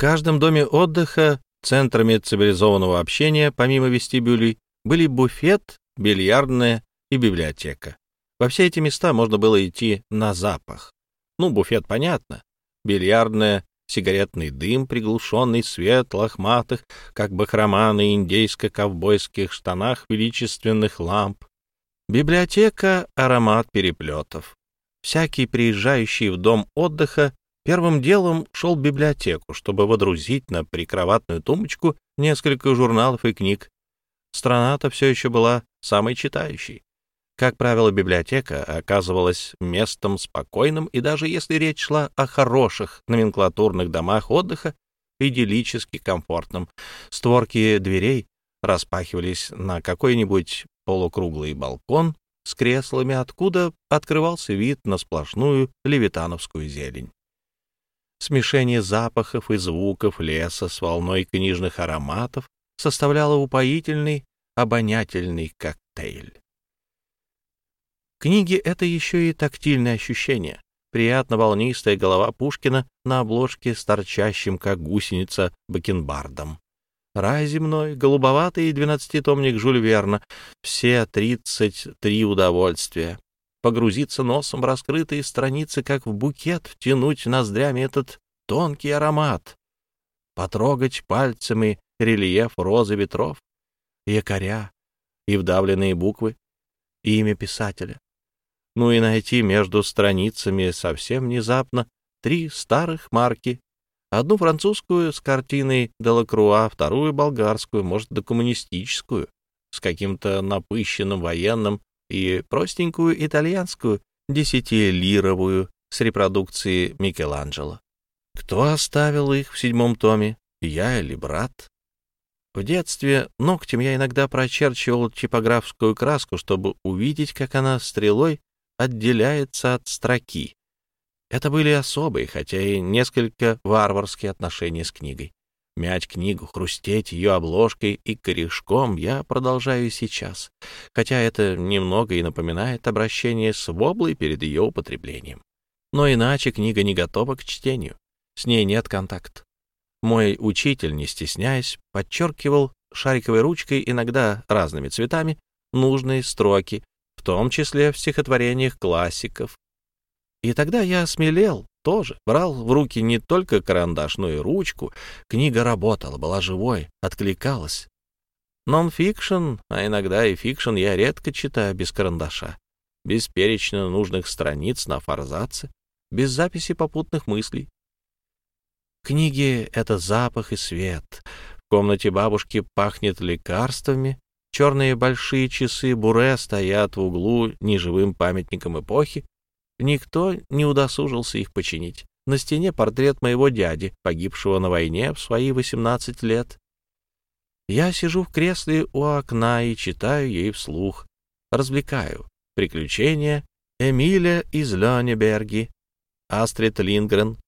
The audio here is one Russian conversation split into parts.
каждом доме отдыха центрами цивилизованного общения, помимо вестибюлей, были буфет, бильярдная и библиотека. Во все эти места можно было идти на запах. Ну, буфет понятно. Бильярдная, сигаретный дым, приглушенный свет лохматых, как бахрома на индейско-ковбойских штанах величественных ламп. Библиотека — аромат переплетов. Всякий приезжающий в дом отдыха первым делом шел в библиотеку, чтобы водрузить на прикроватную тумбочку несколько журналов и книг. Страна-то все еще была самой читающей. Как правило, библиотека оказывалась местом спокойным, и даже если речь шла о хороших номенклатурных домах отдыха, идиллически комфортным, створки дверей распахивались на какой-нибудь полукруглый балкон с креслами, откуда открывался вид на сплошную левитановскую зелень. Смешение запахов и звуков леса с волной книжных ароматов составляло упоительный, обонятельный коктейль. Книги — это еще и тактильное ощущение. Приятно волнистая голова Пушкина на обложке с торчащим, как гусеница, бакенбардом. Рай земной, голубоватый двенадцатитомник Жюль Верна, все тридцать три удовольствия. Погрузиться носом в раскрытые страницы, как в букет, втянуть ноздрями этот тонкий аромат, потрогать пальцами рельеф розы ветров, якоря и вдавленные буквы, имя писателя. Ну и найти между страницами совсем внезапно три старых марки. Одну французскую с картиной Делакруа, вторую болгарскую, может, докоммунистическую, с каким-то напыщенным военным, и простенькую итальянскую, десятилировую, с репродукцией Микеланджело. Кто оставил их в седьмом томе, я или брат? В детстве ногтем я иногда прочерчивал типографскую краску, чтобы увидеть, как она стрелой отделяется от строки. Это были особые, хотя и несколько варварские отношения с книгой. Мять книгу, хрустеть ее обложкой и корешком я продолжаю сейчас, хотя это немного и напоминает обращение с воблой перед ее употреблением. Но иначе книга не готова к чтению, с ней нет контакта. Мой учитель, не стесняясь, подчеркивал шариковой ручкой, иногда разными цветами, нужные строки, в том числе в стихотворениях классиков. И тогда я смелел тоже, брал в руки не только карандаш, но и ручку. Книга работала, была живой, откликалась. Нон-фикшн, а иногда и фикшн я редко читаю без карандаша, без перечня нужных страниц на форзаце, без записи попутных мыслей. Книги — это запах и свет. В комнате бабушки пахнет лекарствами. Черные большие часы Буре стоят в углу неживым памятником эпохи. Никто не удосужился их починить. На стене портрет моего дяди, погибшего на войне в свои 18 лет. Я сижу в кресле у окна и читаю ей вслух. Развлекаю. Приключения Эмиля из Лёнеберги, Астрид Лингрен,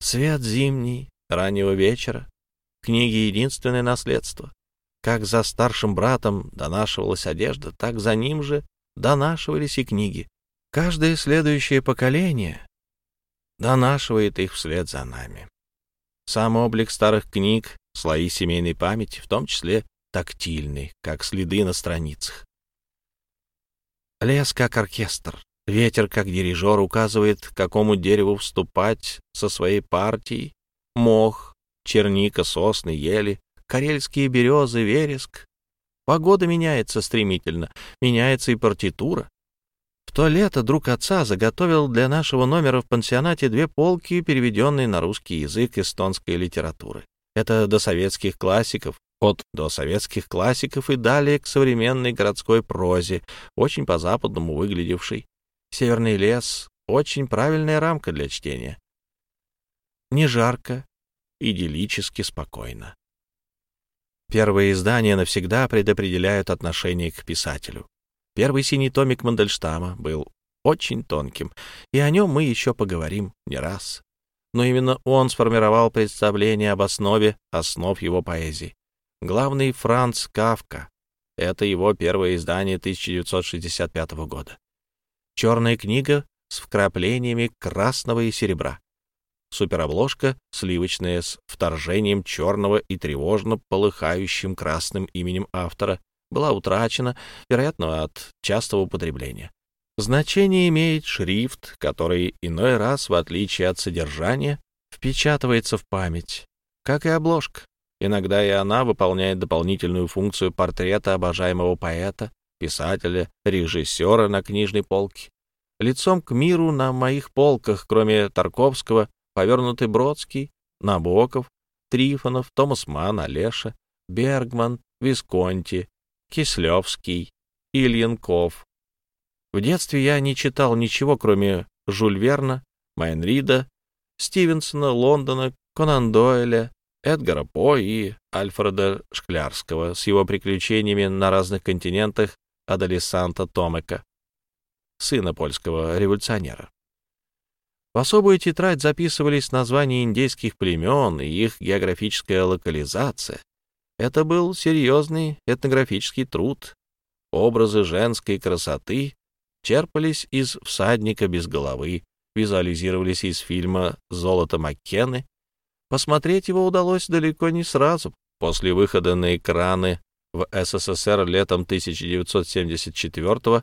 Свет зимний, раннего вечера. Книги — единственное наследство. Как за старшим братом донашивалась одежда, так за ним же донашивались и книги. Каждое следующее поколение донашивает их вслед за нами. Сам облик старых книг, слои семейной памяти, в том числе тактильный, как следы на страницах. Лес как оркестр, Ветер, как дирижер, указывает, к какому дереву вступать со своей партией. Мох, черника, сосны, ели, карельские березы, вереск. Погода меняется стремительно, меняется и партитура. То лето друг отца заготовил для нашего номера в пансионате две полки, переведенные на русский язык эстонской литературы. Это до советских классиков, от досоветских классиков и далее к современной городской прозе, очень по-западному выглядевшей. Северный лес — очень правильная рамка для чтения. Не жарко, идиллически спокойно. Первые издания навсегда предопределяют отношение к писателю. Первый синий томик Мандельштама был очень тонким, и о нем мы еще поговорим не раз. Но именно он сформировал представление об основе основ его поэзии. Главный Франц Кавка — это его первое издание 1965 года черная книга с вкраплениями красного и серебра. суперобложка, сливочная с вторжением черного и тревожно полыхающим красным именем автора, была утрачена, вероятно, от частого употребления. Значение имеет шрифт, который иной раз, в отличие от содержания, впечатывается в память, как и обложка. Иногда и она выполняет дополнительную функцию портрета обожаемого поэта, писателя, режиссера на книжной полке. Лицом к миру на моих полках, кроме Тарковского, повернуты Бродский, Набоков, Трифонов, Томас Ман, Олеша, Бергман, Висконти, Кислевский, Ильенков. В детстве я не читал ничего, кроме Жюль Верна, Майнрида, Стивенсона, Лондона, Конан Дойля, Эдгара По и Альфреда Шклярского с его приключениями на разных континентах Адалисанта Томека, сына польского революционера. В особую тетрадь записывались названия индейских племен и их географическая локализация. Это был серьезный этнографический труд. Образы женской красоты черпались из «Всадника без головы», визуализировались из фильма «Золото Маккены». Посмотреть его удалось далеко не сразу. После выхода на экраны в СССР летом 1974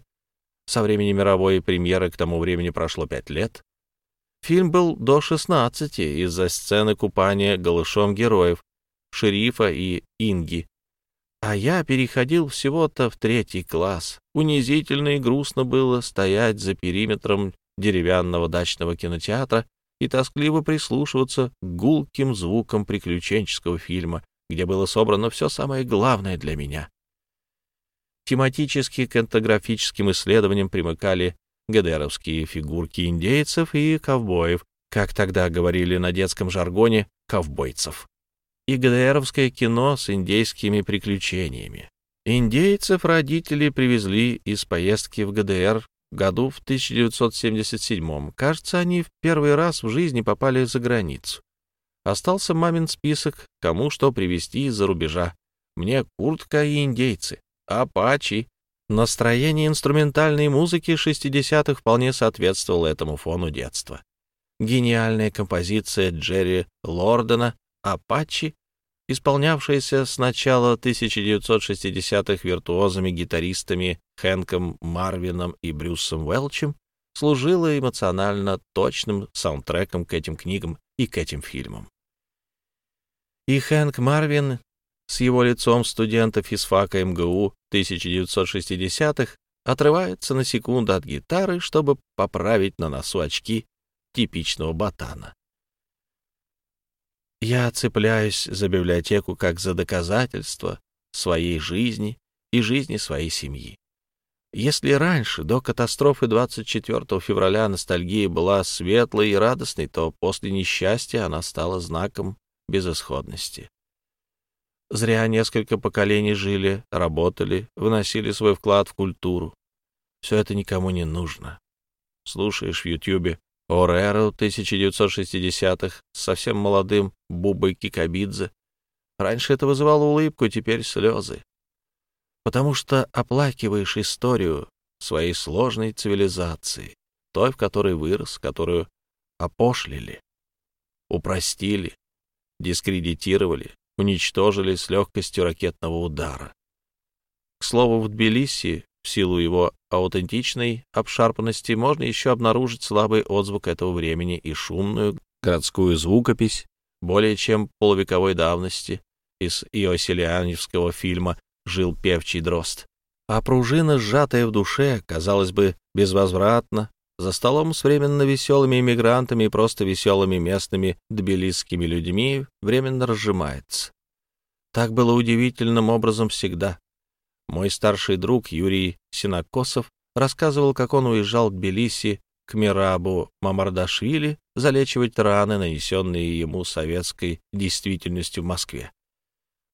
со времени мировой премьеры к тому времени прошло пять лет, Фильм был до 16 из-за сцены купания голышом героев, шерифа и Инги. А я переходил всего-то в третий класс. Унизительно и грустно было стоять за периметром деревянного дачного кинотеатра и тоскливо прислушиваться к гулким звукам приключенческого фильма, где было собрано все самое главное для меня. Тематически к этнографическим исследованиям примыкали ГДРовские фигурки индейцев и ковбоев, как тогда говорили на детском жаргоне «ковбойцев», и ГДРовское кино с индейскими приключениями. Индейцев родители привезли из поездки в ГДР году в 1977 Кажется, они в первый раз в жизни попали за границу. Остался мамин список, кому что привезти из-за рубежа. Мне куртка и индейцы, апачи, Настроение инструментальной музыки 60-х вполне соответствовало этому фону детства. Гениальная композиция Джерри Лордена «Апачи», исполнявшаяся с начала 1960-х виртуозами-гитаристами Хэнком Марвином и Брюсом Уэлчем, служила эмоционально точным саундтреком к этим книгам и к этим фильмам. И Хэнк Марвин с его лицом студента физфака МГУ 1960-х отрывается на секунду от гитары, чтобы поправить на носу очки типичного ботана. Я цепляюсь за библиотеку как за доказательство своей жизни и жизни своей семьи. Если раньше, до катастрофы 24 февраля, ностальгия была светлой и радостной, то после несчастья она стала знаком безысходности. Зря несколько поколений жили, работали, выносили свой вклад в культуру. Все это никому не нужно. Слушаешь в Ютьюбе Ореру 1960-х с совсем молодым Бубой Кикабидзе. Раньше это вызывало улыбку, теперь слезы. Потому что оплакиваешь историю своей сложной цивилизации, той, в которой вырос, которую опошлили, упростили, дискредитировали, уничтожили с легкостью ракетного удара. К слову, в Тбилиси, в силу его аутентичной обшарпанности, можно еще обнаружить слабый отзвук этого времени и шумную городскую звукопись более чем полувековой давности из иоселианевского фильма «Жил певчий дрозд». А пружина, сжатая в душе, казалось бы, безвозвратно, за столом с временно веселыми иммигрантами и просто веселыми местными тбилисскими людьми временно разжимается. Так было удивительным образом всегда. Мой старший друг Юрий Синокосов рассказывал, как он уезжал в Тбилиси к Мирабу Мамардашвили залечивать раны, нанесенные ему советской действительностью в Москве.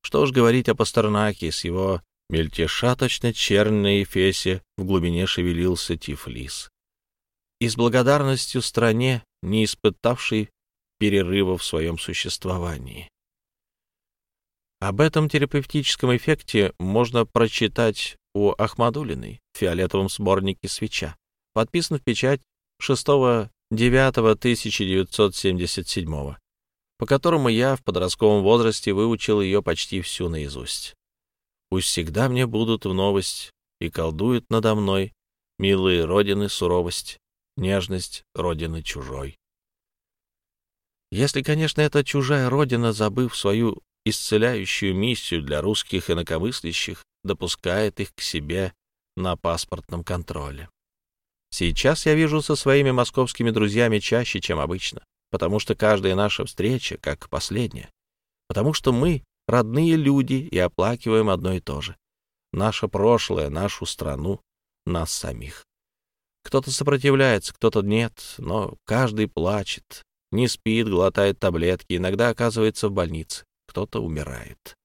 Что уж говорить о Пастернаке с его мельтешаточно-черной фесе в глубине шевелился Тифлис и с благодарностью стране, не испытавшей перерыва в своем существовании. Об этом терапевтическом эффекте можно прочитать у Ахмадулиной в фиолетовом сборнике «Свеча», подписан в печать 6 9 1977 по которому я в подростковом возрасте выучил ее почти всю наизусть. Пусть всегда мне будут в новость и колдуют надо мной милые родины суровость, нежность родины чужой. Если, конечно, эта чужая родина, забыв свою исцеляющую миссию для русских инакомыслящих, допускает их к себе на паспортном контроле. Сейчас я вижу со своими московскими друзьями чаще, чем обычно, потому что каждая наша встреча как последняя, потому что мы родные люди и оплакиваем одно и то же. Наше прошлое, нашу страну, нас самих. Кто-то сопротивляется, кто-то нет, но каждый плачет, не спит, глотает таблетки, иногда оказывается в больнице, кто-то умирает.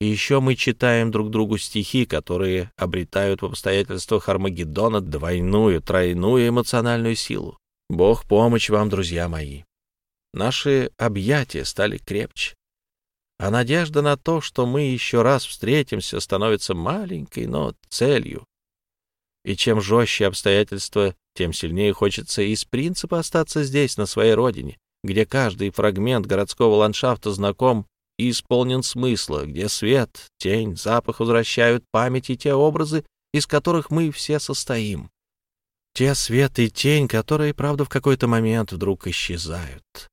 И еще мы читаем друг другу стихи, которые обретают в обстоятельствах Армагеддона двойную, тройную эмоциональную силу. Бог помощь вам, друзья мои. Наши объятия стали крепче. А надежда на то, что мы еще раз встретимся, становится маленькой, но целью. И чем жестче обстоятельства, тем сильнее хочется из принципа остаться здесь, на своей родине, где каждый фрагмент городского ландшафта знаком и исполнен смысла, где свет, тень, запах возвращают памяти те образы, из которых мы все состоим. Те свет и тень, которые, правда, в какой-то момент вдруг исчезают.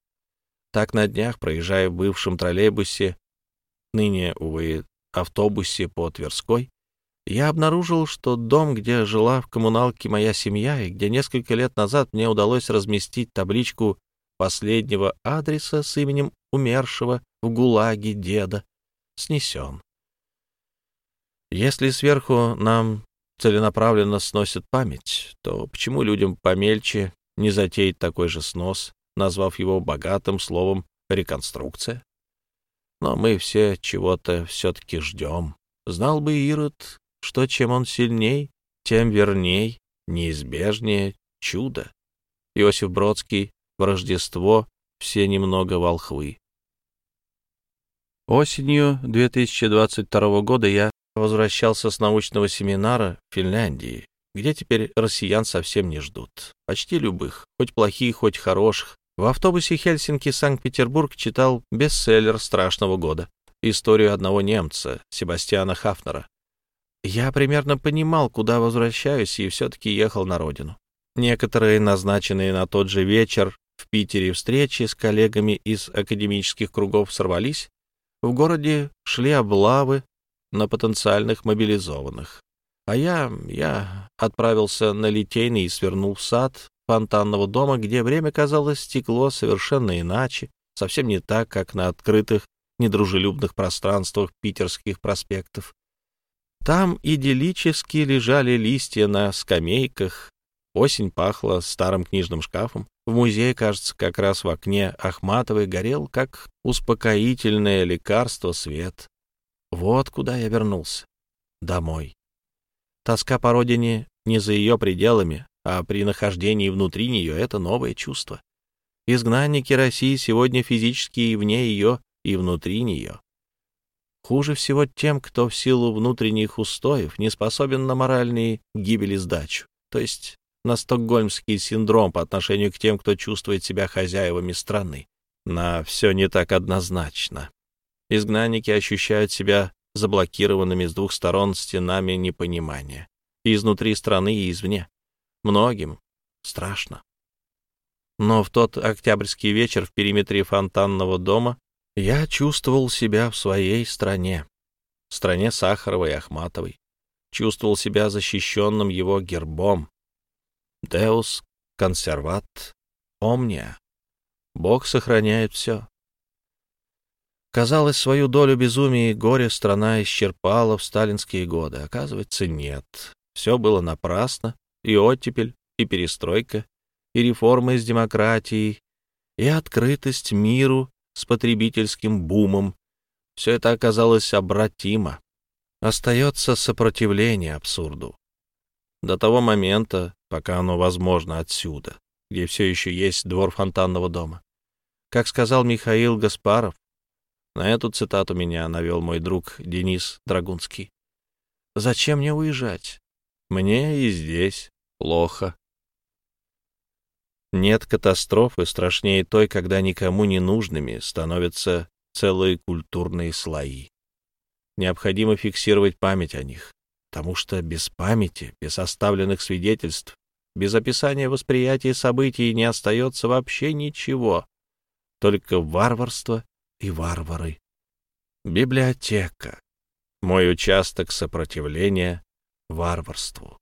Так на днях, проезжая в бывшем троллейбусе, ныне, увы, автобусе по Тверской, я обнаружил, что дом, где жила в коммуналке моя семья и где несколько лет назад мне удалось разместить табличку последнего адреса с именем умершего в ГУЛАГе деда, снесен. Если сверху нам целенаправленно сносят память, то почему людям помельче не затеять такой же снос, назвав его богатым словом «реконструкция»? Но мы все чего-то все-таки ждем. Знал бы Ирод, что чем он сильней, тем верней, неизбежнее чудо. Иосиф Бродский в Рождество все немного волхвы. Осенью 2022 года я возвращался с научного семинара в Финляндии, где теперь россиян совсем не ждут. Почти любых, хоть плохих, хоть хороших. В автобусе Хельсинки-Санкт-Петербург читал бестселлер страшного года историю одного немца, Себастьяна Хафнера. Я примерно понимал, куда возвращаюсь, и все-таки ехал на родину. Некоторые, назначенные на тот же вечер в Питере встречи с коллегами из академических кругов сорвались, в городе шли облавы на потенциальных мобилизованных. А я, я отправился на Литейный и свернул в сад фонтанного дома, где время, казалось, стекло совершенно иначе, совсем не так, как на открытых, недружелюбных пространствах питерских проспектов. Там идиллически лежали листья на скамейках, осень пахла старым книжным шкафом, в музее, кажется, как раз в окне Ахматовой горел, как успокоительное лекарство, свет. Вот куда я вернулся. Домой. Тоска по родине не за ее пределами, а при нахождении внутри нее — это новое чувство. Изгнанники России сегодня физически и вне ее, и внутри нее. Хуже всего тем, кто в силу внутренних устоев не способен на моральные гибели сдачу, то есть на стокгольмский синдром по отношению к тем, кто чувствует себя хозяевами страны. На все не так однозначно. Изгнанники ощущают себя заблокированными с двух сторон стенами непонимания. Изнутри страны, и извне. Многим страшно. Но в тот октябрьский вечер в периметре фонтанного дома я чувствовал себя в своей стране, стране Сахаровой и Ахматовой. Чувствовал себя защищенным его гербом, Deus conservat omnia. Бог сохраняет все. Казалось, свою долю безумия и горя страна исчерпала в сталинские годы. Оказывается, нет. Все было напрасно. И оттепель, и перестройка, и реформы с демократией, и открытость миру с потребительским бумом. Все это оказалось обратимо. Остается сопротивление абсурду. До того момента, пока оно возможно отсюда, где все еще есть двор фонтанного дома. Как сказал Михаил Гаспаров, на эту цитату меня навел мой друг Денис Драгунский. «Зачем мне уезжать? Мне и здесь плохо». Нет катастрофы страшнее той, когда никому не нужными становятся целые культурные слои. Необходимо фиксировать память о них, потому что без памяти, без оставленных свидетельств, без описания восприятия событий не остается вообще ничего, только варварство и варвары. Библиотека. Мой участок сопротивления варварству.